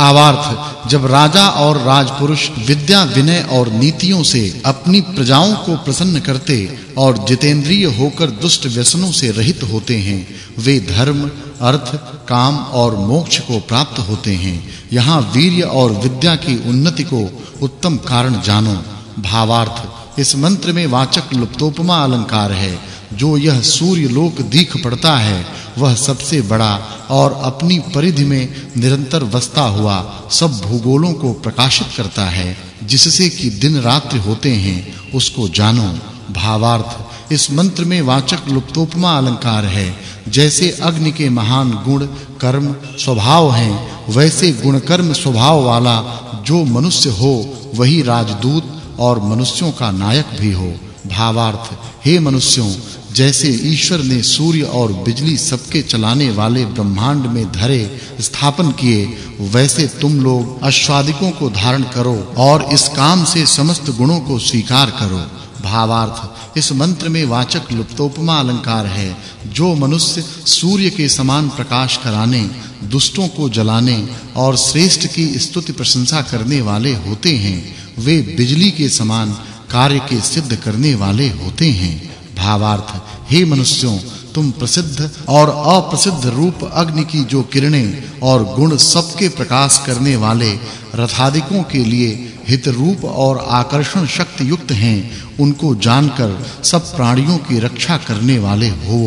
भावार्थ जब राजा और राजपुरुष विद्या, विनय और नीतियों से अपनी प्रजाओं को प्रसन्न करते और जितेंद्रिय होकर दुष्ट व्यसनों से रहित होते हैं, वे धर्म, अर्थ, काम और मोक्ष को प्राप्त होते हैं। यहाँ वीर्य और विद्या की उन्नति को उत्तम कारण जानो। भावार्थ, इस मंत्र में वाचक् लुप्तोपमा अलंकार है। जो यह सूर्य लोक दीख पड़ता है वह सबसे बड़ा और अपनी परिधि में निरंतर वसता हुआ सब भूगोलों को प्रकाशित करता है, जिससे कि दिन रात्रि होते हैं, उसको जानो। भावार्थ, इस मंत्र में वाचक् लुप्तोपमा अलंकार है। जैसे अग्नि के महान गुण, कर्म, स्वभाव हैं, वैसे गुण कर्म स्वभाव वाला जो मनुष्य हो, वही राजदूत और मनुष्यों का नायक भी हो। भावार्थ, हे मनुष्यों जैसे ईश्वर ने सूर्य और बिजली सबके चलाने वाले ब्रह्मांड में धरे स्थापन किए, वैसे तुम लोग अश्वादिकों को धारण करो और इस काम से समस्त गुणों को स्वीकार करो। भावार्थ, इस मंत्र में वाचक् लुप्तोपमा अलंकार है, जो मनुष्य सूर्य के समान प्रकाश कराने, दुष्टों को जलाने और श्रेष्ठ की स्तुति प्रशंसा करने वाले होते हैं। वे बिजली के समान कार्य के सिद्ध करने वाले होते हैं। भावार्थ। हे मनुष्यों, तुम प्रसिद्ध और अप्रसिद्ध रूप अग्नि की जो किरणें और गुण सबके प्रकाश करने वाले रथादिकों के लिए हित रूप और आकर्षण शक्ति युक्त हैं, उनको जानकर सब प्राणियों की रक्षा करने वाले हो।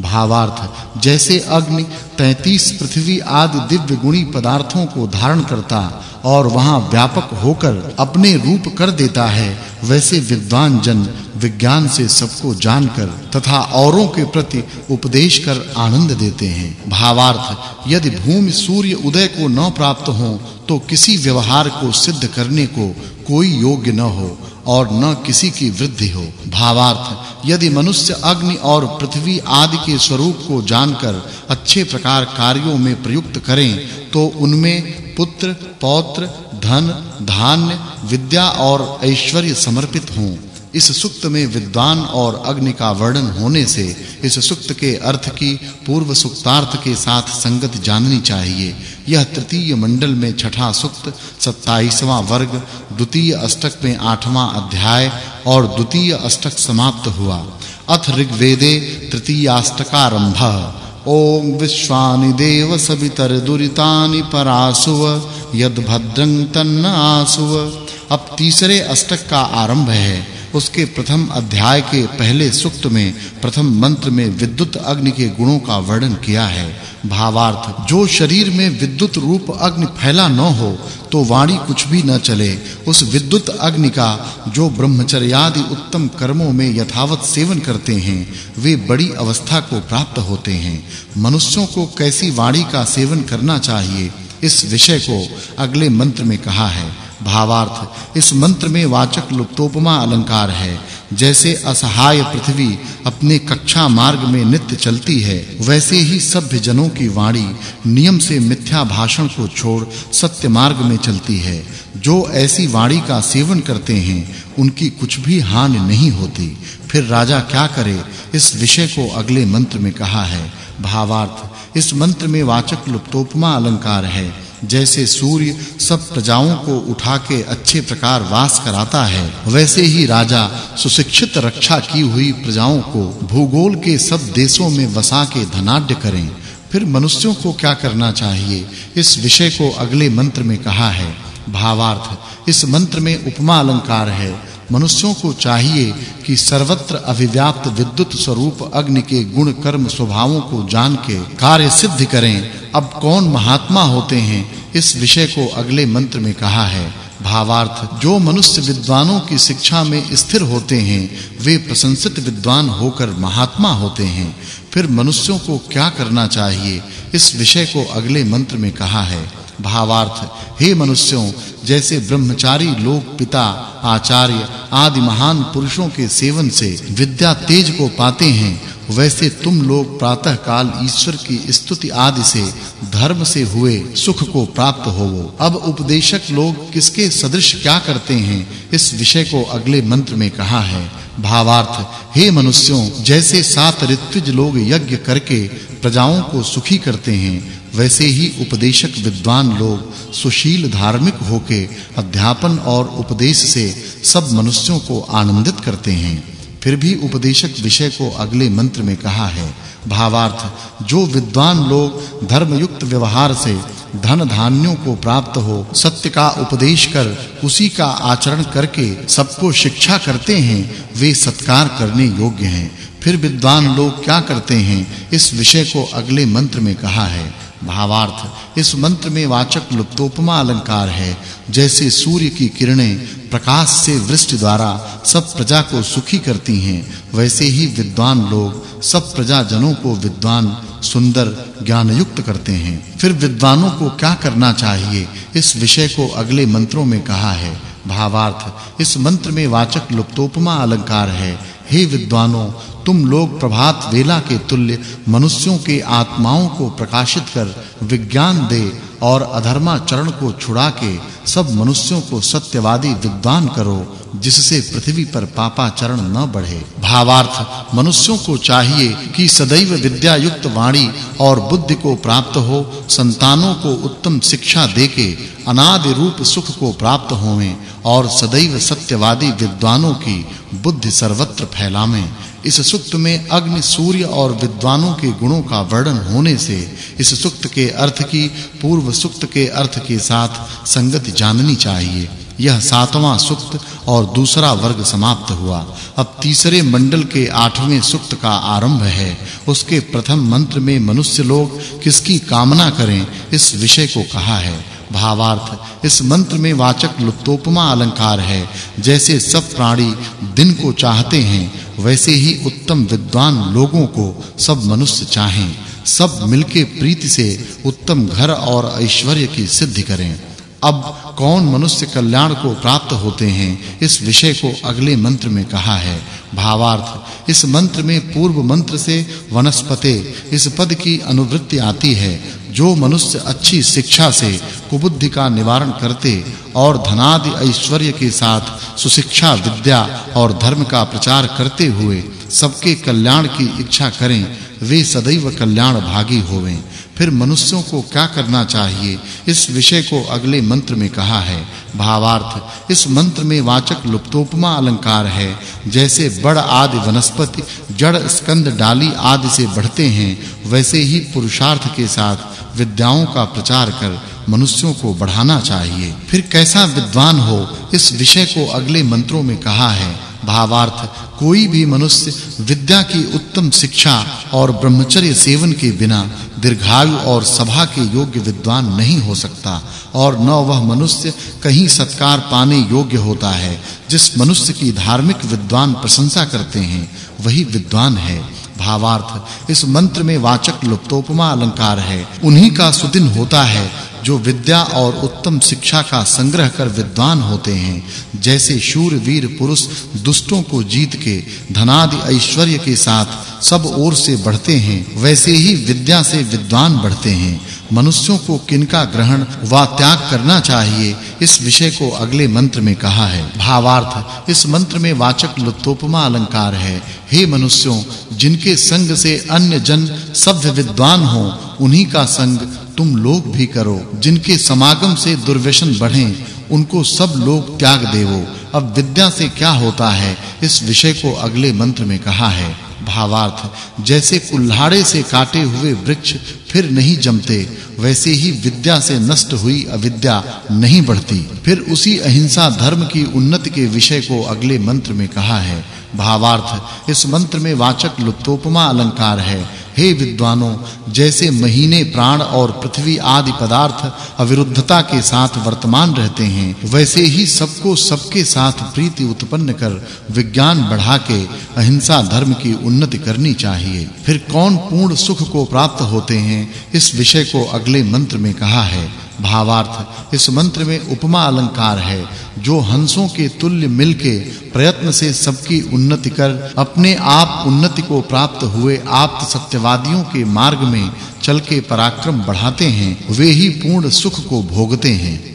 भावार्थ, जैसे अग्नि 33 पृथ्वी आदि दिव्य गुणी पदार्थों को धारण करता और वहाँ व्यापक होकर अपने रूप कर देता है, वैसे विद्वान जन विज्ञान से सबको जानकर तथा औरों के प्रति उपदेश कर आनंद देते हैं। भावार्थ, यदि भूमि सूर्य उदय को न प्राप्त हो तो किसी व्यवहार को सिद्ध करने को कोई योग्य न हो और न किसी की वृद्धि हो। भावार्थ, यदि मनुष्य अग्नि और पृथ्वी आदि के स्वरूप को जानकर अच्छे प्रकार कार्यों में प्रयुक्त करें तो उनमें पुत्र, पौत्र, धन, धान्य, विद्या और ऐश्वर्य समर्पित हों। इस सुक्त में विद्वान और अग्नि का वर्णन होने से इस सुक्त के अर्थ की, पूर्व सुक्तार्थ के साथ संगति जाननी चाहिए। यह तृतीय मंडल में छठा सुक्त 27वां वर्ग, द्वितीय अष्टक में 8वां अध्याय और द्वितीय अष्टक समाप्त हुआ। अथ ऋग्वेदे तृतीयाष्टकारंभ। ओम विश्वानि देव सवितर दुरितानि परासुव यद भद्रं तन्न आसुव अब तीसरे अष्टक का आरंभ है। उसके प्रथम अध्याय के पहले सुक्त में, प्रथम मंत्र में विद्युत अग्नि के गुणों का वर्णन किया है। भावार्थ, जो शरीर में विद्युत रूप अग्नि फैला न हो तो वाणी कुछ भी न चले। उस विद्युत अग्नि का, जो ब्रह्मचर्यादि उत्तम कर्मों में यथावत सेवन करते हैं, वे बड़ी अवस्था को प्राप्त होते हैं। मनुष्यों को कैसी वाणी का सेवन करना चाहिए, इस विषय को अगले मंत्र में कहा है। भावार्थ। इस मंत्र में वाचक् लुप्तोपमा अलंकार है। जैसे असहाय पृथ्वी अपने कक्षा मार्ग में नित्य चलती है, वैसे ही सभ्य जनों की वाणी नियम से मिथ्या भाषण को छोड़ सत्य मार्ग में चलती है। जो ऐसी वाणी का सेवन करते हैं, उनकी कुछ भी हानि नहीं होती। फिर राजा क्या करे? इस विषय को अगले मंत्र में कहा है। भावार्थ। इस मंत्र में वाचक् लुप्तोपमा अलंकार है। जैसे सूर्य सब प्रजाओं को उठा के अच्छे प्रकार वास कराता है, वैसे ही राजा सुशिक्षित रक्षा की हुई प्रजाओं को भूगोल के सब देशों में बसा के धनाढ्य करें। फिर मनुष्यों को क्या करना चाहिए? इस विषय को अगले मंत्र में कहा है। भावार्थ, इस मंत्र में उपमा अलंकार है। मनुष्यों को चाहिए कि सर्वत्र अभिव्याप्त विद्युत स्वरूप अग्नि के गुण कर्म स्वभावों को जान के कार्य सिद्ध करें। अब कौन महात्मा होते हैं? इस विषय को अगले मंत्र में कहा है। भावार्थ, जो मनुष्य विद्वानों की शिक्षा में स्थिर होते हैं, वे प्रशंसित विद्वान होकर महात्मा होते हैं। फिर मनुष्यों को क्या करना चाहिए? इस विषय को अगले मंत्र में कहा है। भावार्थ, हे मनुष्यों, जैसे ब्रह्मचारी लोग पिता, आचार्य आदि महान पुरुषों के सेवन से विद्या तेज को पाते हैं, वैसे तुम लोग प्रातः काल ईश्वर की स्तुति आदि से धर्म से हुए सुख को प्राप्त होवो। अब उपदेशक लोग किसके सदृश क्या करते हैं? इस विषय को अगले मंत्र में कहा है। भावार्थ, हे मनुष्यों, जैसे सात ऋत्विज लोग यज्ञ करके प्रजाओं को सुखी करते हैं, वैसे ही उपदेशक विद्वान लोग सुशील धार्मिक होके अध्यापन और उपदेश से सब मनुष्यों को आनंदित करते हैं। फिर भी उपदेशक विषय को अगले मंत्र में कहा है, भावार्थ, जो विद्वान लोग धर्मयुक्त व्यवहार से धन धान्यों को प्राप्त हो, सत्य का उपदेश कर, उसी का आचरण करके सबको शिक्षा करते हैं, वे सत्कार करने योग्य हैं। फिर विद्वान लोग क्या करते हैं? इस विषय को अगले मंत्र में कहा है। भावार्थ। इस मंत्र में वाचक् लुप्तोपमा अलंकार है। जैसे सूर्य की किरणें प्रकाश से वृष्टि द्वारा सब प्रजा को सुखी करती हैं, वैसे ही विद्वान लोग सब प्रजा जनों को विद्वान, सुंदर ज्ञान युक्त करते हैं। फिर विद्वानों को क्या करना चाहिए? इस विषय को अगले मंत्रों में कहा है। भावार्थ। इस मंत्र में वाचक् लुप्तोपमा अलंकार है। हे विद्वानों, तुम लोग प्रभात वेला के तुल्य मनुष्यों के आत्माओं को प्रकाशित कर विज्ञान दे और अधर्माचरण को छुड़ा के सब मनुष्यों को सत्यवादी विद्वान करो, जिससे पृथ्वी पर पापाचरण न बढ़े। भावार्थ, मनुष्यों को चाहिए कि सदैव विद्या युक्त वाणी और बुद्धि को प्राप्त हो, संतानों को उत्तम शिक्षा देके अनादि रूप सुख को प्राप्त होवें और सदैव सत्यवादी विद्वानों की बुद्धि सर्वत्र फैलावें। इस सुक्त में अग्नि, सूर्य और विद्वानों के गुणों का वर्णन होने से इस सुक्त के अर्थ की, पूर्व सुक्त के अर्थ के साथ संगति जाननी चाहिए। यह सातवां सुक्त और दूसरा वर्ग समाप्त हुआ। अब तीसरे मंडल के आठवें सुक्त का आरंभ है। उसके प्रथम मंत्र में मनुष्य लोग किसकी कामना करें, इस विषय को कहा है। भावार्थ, इस मंत्र में वाचक् लुप्तोपमा अलंकार है। जैसे सब प्राणी दिन को चाहते हैं वैसे ही उत्तम विद्वान लोगों को सब मनुष्य चाहें, सब मिलके प्रीति से उत्तम घर और ऐश्वर्य की सिद्धि करें। अब कौन मनुष्य कल्याण को प्राप्त होते हैं? इस विषय को अगले मंत्र में कहा है। भावार्थ, इस मंत्र में पूर्व मंत्र से वनस्पते, इस पद की अनुवृत्ति आती है। जो मनुष्य अच्छी शिक्षा से, कुबुद्धि का निवारण करते और धनादि ऐश्वर्य के साथ सुशिक्षा, विद्या और धर्म का प्रचार करते हुए सबके कल्याण की इच्छा करें, वे सदैव कल्याण भागी होवें। फिर मनुष्यों को क्या करना चाहिए? इस विषय को अगले मंत्र में कहा है। भावार्थ, इस मंत्र में वाचक् लुप्तोपमा अलंकार है। जैसे बड़ आदि वनस्पति, जड़ स्कंद डाली आदि से बढ़ते हैं, वैसे ही पुरुषार्थ के साथ विद्याओं का प्रचार कर मनुष्यों को बढ़ाना चाहिए। फिर कैसा विद्वान हो? इस विषय को अगले मंत्रों में कहा है। भावार्थ, कोई भी मनुष्य विद्या की उत्तम शिक्षा और ब्रह्मचर्य सेवन के बिना दीर्घायु और सभा के योग्य विद्वान नहीं हो सकता, और न वह मनुष्य कहीं सत्कार पाने योग्य होता है। जिस मनुष्य की धार्मिक विद्वान प्रशंसा करते हैं, वही विद्वान है। भावार्थ, इस मंत्र में वाचक् लुप्तोपमा अलंकार है। उन्हीं का सुदिन होता है। जो विद्या और उत्तम शिक्षा का संग्रह कर विद्वान होते हैं, जैसे शूर वीर पुरुष दुष्टों को जीत के, धनादि ऐश्वर्य के साथ सब ओर से बढ़ते हैं, वैसे ही विद्या से विद्वान बढ़ते हैं। मनुष्यों को किनका ग्रहण व त्याग करना चाहिए, इस विषय को अगले मंत्र में कहा है। भावार्थ, इस मंत्र में वाचक् लुप्तोपमा अलंकार है। हे मनुष्यों, जिनके संग से अन्य जन सभ्य विद्वान हो, उन्हीं का संग तुम लोग भी करो, जिनके समागम से दुर्व्यसन बढ़े, उनको सब लोग त्याग देवो। अब विद्या से क्या होता है, इस विषय को अगले मंत्र में कहा है। भावार्थ, जैसे कुल्हाड़े से काटे हुए वृक्ष फिर नहीं जमते, वैसे ही विद्या से नष्ट हुई अविद्या नहीं बढ़ती। फिर उसी अहिंसा धर्म की उन्नति के विषय को अगले मंत्र में कहा है। भावार्थ, इस मंत्र में वाचक् लुप्तोपमा अलंकार है। हे विद्वानों, जैसे महीने, प्राण और पृथ्वी आदि पदार्थ अविरुद्धता के साथ वर्तमान रहते हैं, वैसे ही सबको सबके साथ प्रीति उत्पन्न कर विज्ञान बढ़ा के अहिंसा धर्म की उन्नति करनी चाहिए। फिर कौन पूर्ण सुख को प्राप्त होते हैं, इस विषय को अगले मंत्र में कहा है। भावार्थ। इस मंत्र में उपमा अलंकार है, जो हंसों के तुल्य मिलके प्रयत्न से सबकी उन्नति कर, अपने आप उन्नति को प्राप्त हुए आप्त सत्यवादियों के मार्ग में चल के पराक्रम बढ़ाते हैं, वे ही पूर्ण सुख को भोगते हैं।